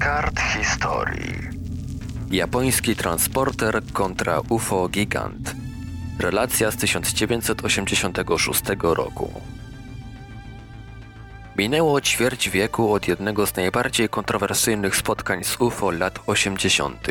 kart historii. Japoński transporter kontra UFO gigant. Relacja z 1986 roku. Minęło ćwierć wieku od jednego z najbardziej kontrowersyjnych spotkań z UFO lat 80.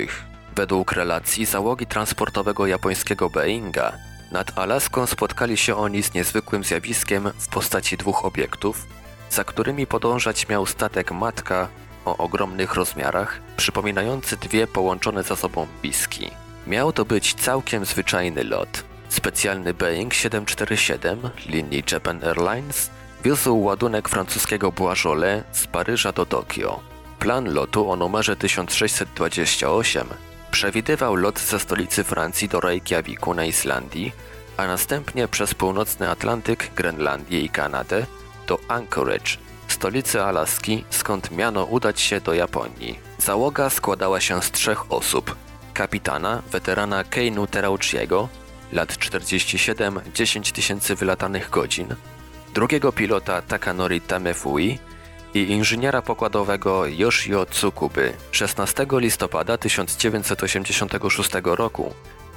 Według relacji załogi transportowego japońskiego Boeinga nad Alaską spotkali się oni z niezwykłym zjawiskiem w postaci dwóch obiektów, za którymi podążać miał statek Matka o ogromnych rozmiarach, przypominający dwie połączone ze sobą piski. Miał to być całkiem zwyczajny lot. Specjalny Boeing 747 linii Japan Airlines wiózł ładunek francuskiego Boisjolais z Paryża do Tokio. Plan lotu o numerze 1628 przewidywał lot ze stolicy Francji do Reykjaviku na Islandii, a następnie przez północny Atlantyk, Grenlandię i Kanadę do Anchorage, stolicy Alaski, skąd miano udać się do Japonii. Załoga składała się z trzech osób. Kapitana, weterana Keinu Terauchiego, lat 47, 10 tysięcy wylatanych godzin, drugiego pilota Takanori Tamefui i inżyniera pokładowego Yoshio Tsukuby 16 listopada 1986 roku.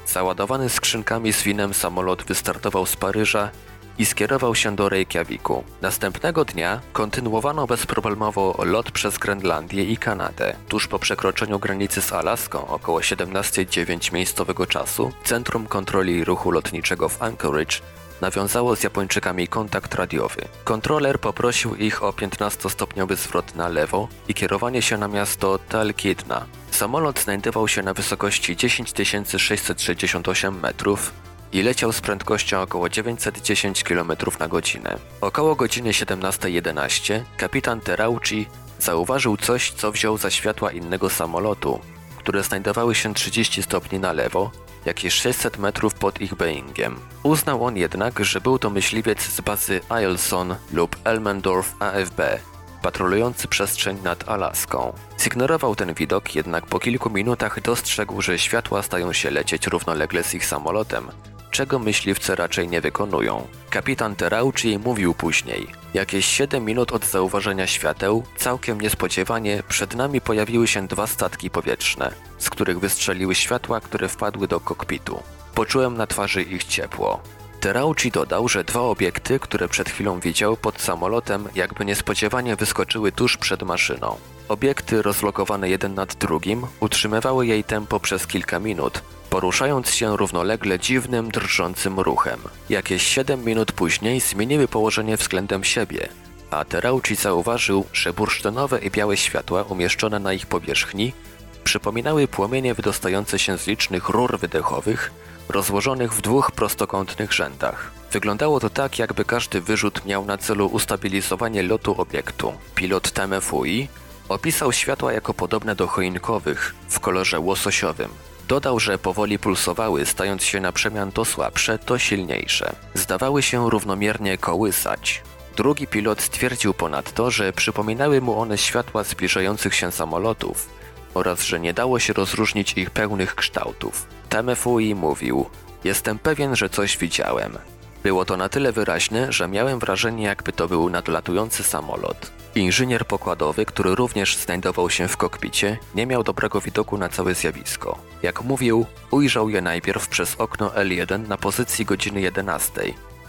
Załadowany skrzynkami z winem samolot wystartował z Paryża i skierował się do Reykjaviku. Następnego dnia kontynuowano bezproblemowo lot przez Grenlandię i Kanadę. Tuż po przekroczeniu granicy z Alaską około 17.09 miejscowego czasu Centrum Kontroli Ruchu Lotniczego w Anchorage nawiązało z Japończykami kontakt radiowy. Kontroler poprosił ich o 15-stopniowy zwrot na lewo i kierowanie się na miasto Talkeetna. Samolot znajdował się na wysokości 10 668 metrów i leciał z prędkością około 910 km na godzinę. Około godziny 17.11 kapitan Terauchi zauważył coś, co wziął za światła innego samolotu, które znajdowały się 30 stopni na lewo, jakieś 600 metrów pod ich Boeingiem. Uznał on jednak, że był to myśliwiec z bazy Eielson lub Elmendorf AFB, patrolujący przestrzeń nad Alaską. Zignorował ten widok, jednak po kilku minutach dostrzegł, że światła stają się lecieć równolegle z ich samolotem, czego myśliwce raczej nie wykonują. Kapitan Terauchi mówił później: Jakieś 7 minut od zauważenia świateł, całkiem niespodziewanie przed nami pojawiły się dwa statki powietrzne, z których wystrzeliły światła, które wpadły do kokpitu. Poczułem na twarzy ich ciepło. Terauchi dodał, że dwa obiekty, które przed chwilą widział pod samolotem, jakby niespodziewanie wyskoczyły tuż przed maszyną. Obiekty, rozlokowane jeden nad drugim, utrzymywały jej tempo przez kilka minut, poruszając się równolegle dziwnym, drżącym ruchem. Jakieś 7 minut później zmieniły położenie względem siebie, a Terauchi zauważył, że bursztynowe i białe światła umieszczone na ich powierzchni przypominały płomienie wydostające się z licznych rur wydechowych, rozłożonych w dwóch prostokątnych rzędach. Wyglądało to tak, jakby każdy wyrzut miał na celu ustabilizowanie lotu obiektu. Pilot TMFUI opisał światła jako podobne do choinkowych w kolorze łososiowym. Dodał, że powoli pulsowały, stając się na przemian to słabsze, to silniejsze. Zdawały się równomiernie kołysać. Drugi pilot stwierdził ponadto, że przypominały mu one światła zbliżających się samolotów oraz że nie dało się rozróżnić ich pełnych kształtów. Temefui mówił: Jestem pewien, że coś widziałem. Było to na tyle wyraźne, że miałem wrażenie, jakby to był nadlatujący samolot. Inżynier pokładowy, który również znajdował się w kokpicie, nie miał dobrego widoku na całe zjawisko. Jak mówił, ujrzał je najpierw przez okno L1 na pozycji godziny 11,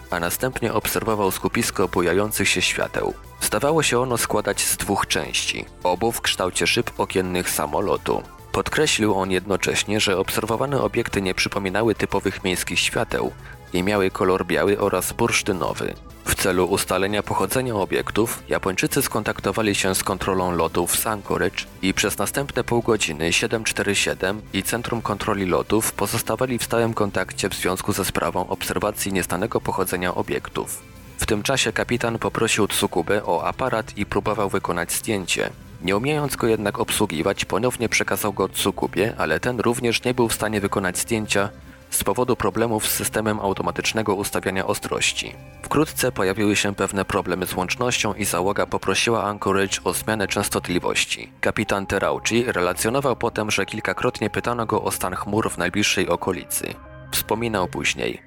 a następnie obserwował skupisko bujających się świateł. Zdawało się ono składać z dwóch części, obu w kształcie szyb okiennych samolotu. Podkreślił on jednocześnie, że obserwowane obiekty nie przypominały typowych miejskich świateł i miały kolor biały oraz bursztynowy. W celu ustalenia pochodzenia obiektów, Japończycy skontaktowali się z kontrolą lotów w Anchorage i przez następne pół godziny 747 i Centrum Kontroli Lotów pozostawali w stałym kontakcie w związku ze sprawą obserwacji nieznanego pochodzenia obiektów. W tym czasie kapitan poprosił Tsukubę o aparat i próbował wykonać zdjęcie. Nie umiejąc go jednak obsługiwać, ponownie przekazał go Tsukubie, ale ten również nie był w stanie wykonać zdjęcia, z powodu problemów z systemem automatycznego ustawiania ostrości. Wkrótce pojawiły się pewne problemy z łącznością i załoga poprosiła Anchorage o zmianę częstotliwości. Kapitan Terauchi relacjonował potem, że kilkakrotnie pytano go o stan chmur w najbliższej okolicy. Wspominał później.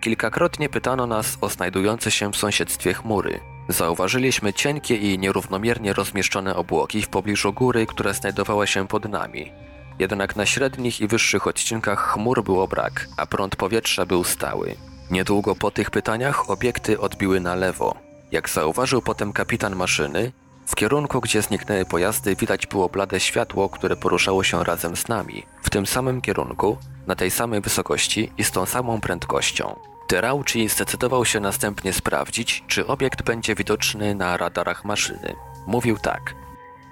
Kilkakrotnie pytano nas o znajdujące się w sąsiedztwie chmury. Zauważyliśmy cienkie i nierównomiernie rozmieszczone obłoki w pobliżu góry, która znajdowała się pod nami. Jednak na średnich i wyższych odcinkach chmur było brak, a prąd powietrza był stały. Niedługo po tych pytaniach obiekty odbiły na lewo. Jak zauważył potem kapitan maszyny, w kierunku, gdzie zniknęły pojazdy, widać było blade światło, które poruszało się razem z nami, w tym samym kierunku, na tej samej wysokości i z tą samą prędkością. Terauchi zdecydował się następnie sprawdzić, czy obiekt będzie widoczny na radarach maszyny. Mówił tak.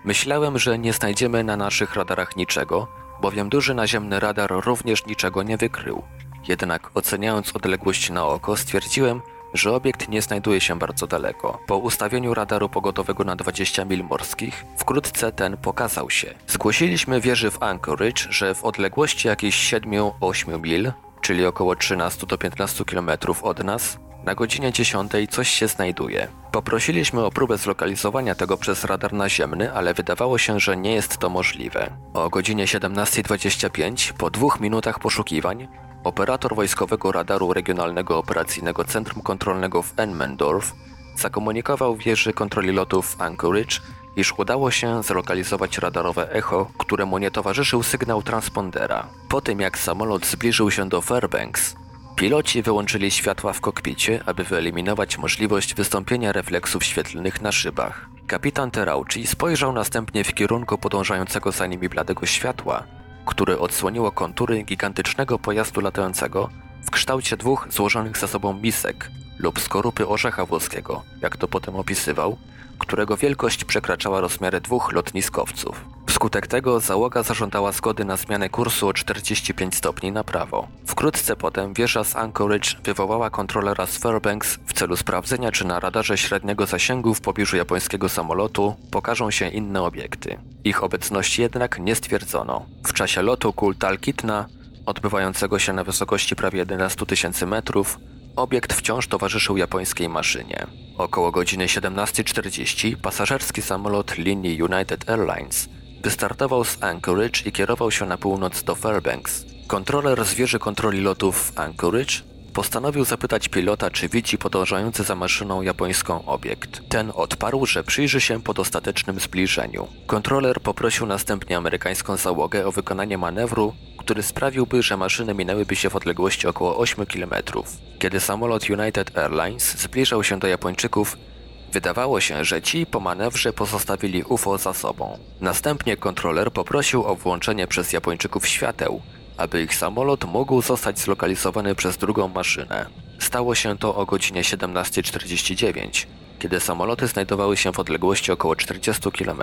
Myślałem, że nie znajdziemy na naszych radarach niczego, bowiem duży naziemny radar również niczego nie wykrył. Jednak oceniając odległość na oko, stwierdziłem, że obiekt nie znajduje się bardzo daleko. Po ustawieniu radaru pogodowego na 20 mil morskich, wkrótce ten pokazał się. Zgłosiliśmy wieży w Anchorage, że w odległości jakichś 7-8 mil, czyli około 13 do 15 km od nas, na godzinie 10 coś się znajduje. Poprosiliśmy o próbę zlokalizowania tego przez radar naziemny, ale wydawało się, że nie jest to możliwe. O godzinie 17.25, po dwóch minutach poszukiwań, operator wojskowego radaru Regionalnego Operacyjnego Centrum Kontrolnego w Enmendorf zakomunikował wieży kontroli lotów Anchorage, iż udało się zlokalizować radarowe echo, któremu nie towarzyszył sygnał transpondera. Po tym jak samolot zbliżył się do Fairbanks, piloci wyłączyli światła w kokpicie, aby wyeliminować możliwość wystąpienia refleksów świetlnych na szybach. Kapitan Terauchi spojrzał następnie w kierunku podążającego za nimi bladego światła, które odsłoniło kontury gigantycznego pojazdu latającego w kształcie dwóch złożonych ze sobą misek lub skorupy orzecha włoskiego, jak to potem opisywał, którego wielkość przekraczała rozmiary dwóch lotniskowców. Wskutek tego załoga zażądała zgody na zmianę kursu o 45 stopni na prawo. Wkrótce potem wieża z Anchorage wywołała kontrolera z Fairbanks w celu sprawdzenia, czy na radarze średniego zasięgu w pobliżu japońskiego samolotu pokażą się inne obiekty. Ich obecności jednak nie stwierdzono. W czasie lotu kul Talkitna, odbywającego się na wysokości prawie 11 tysięcy metrów, obiekt wciąż towarzyszył japońskiej maszynie. Około godziny 17.40 pasażerski samolot linii United Airlines wystartował z Anchorage i kierował się na północ do Fairbanks. Kontroler z wieży kontroli lotów w Anchorage postanowił zapytać pilota, czy widzi podążający za maszyną japońską obiekt. Ten odparł, że przyjrzy się po dostatecznym zbliżeniu. Kontroler poprosił następnie amerykańską załogę o wykonanie manewru, który sprawiłby, że maszyny minęłyby się w odległości około 8 km. Kiedy samolot United Airlines zbliżał się do Japończyków, Wydawało się, że ci po manewrze pozostawili UFO za sobą. Następnie kontroler poprosił o włączenie przez Japończyków świateł, aby ich samolot mógł zostać zlokalizowany przez drugą maszynę. Stało się to o godzinie 17.49, kiedy samoloty znajdowały się w odległości około 40 km.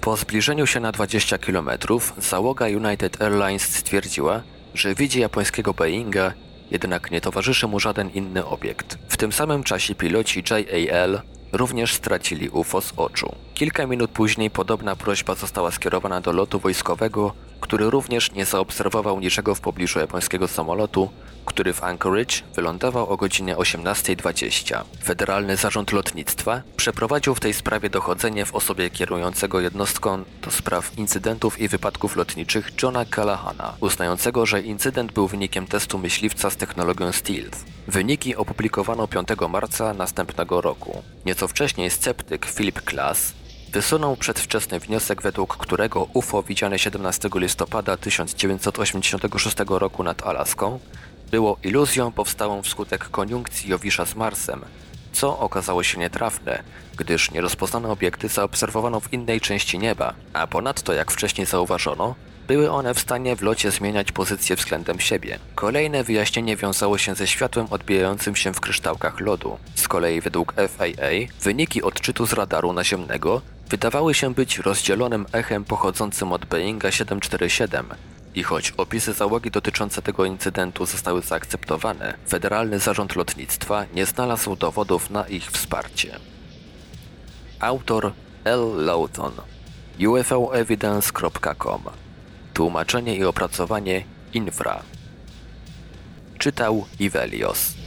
Po zbliżeniu się na 20 km załoga United Airlines stwierdziła, że widzi japońskiego Boeinga, jednak nie towarzyszy mu żaden inny obiekt. W tym samym czasie piloci JAL również stracili UFO z oczu. Kilka minut później podobna prośba została skierowana do lotu wojskowego, który również nie zaobserwował niczego w pobliżu japońskiego samolotu, który w Anchorage wylądował o godzinie 18.20. Federalny Zarząd Lotnictwa przeprowadził w tej sprawie dochodzenie w osobie kierującego jednostką do spraw incydentów i wypadków lotniczych Johna Callahana, uznającego, że incydent był wynikiem testu myśliwca z technologią Stealth. Wyniki opublikowano 5 marca następnego roku. Nieco wcześniej sceptyk Philip Klass wysunął przedwczesny wniosek, według którego UFO widziane 17 listopada 1986 roku nad Alaską było iluzją powstałą wskutek koniunkcji Jowisza z Marsem, co okazało się nietrafne, gdyż nierozpoznane obiekty zaobserwowano w innej części nieba, a ponadto, jak wcześniej zauważono, były one w stanie w locie zmieniać pozycję względem siebie. Kolejne wyjaśnienie wiązało się ze światłem odbijającym się w kryształkach lodu. Z kolei według FAA wyniki odczytu z radaru naziemnego wydawały się być rozdzielonym echem pochodzącym od Boeinga 747, i choć opisy załogi dotyczące tego incydentu zostały zaakceptowane, Federalny Zarząd Lotnictwa nie znalazł dowodów na ich wsparcie. Autor L. Lawton ufoevidence.com Tłumaczenie i opracowanie Infra Czytał Ivelios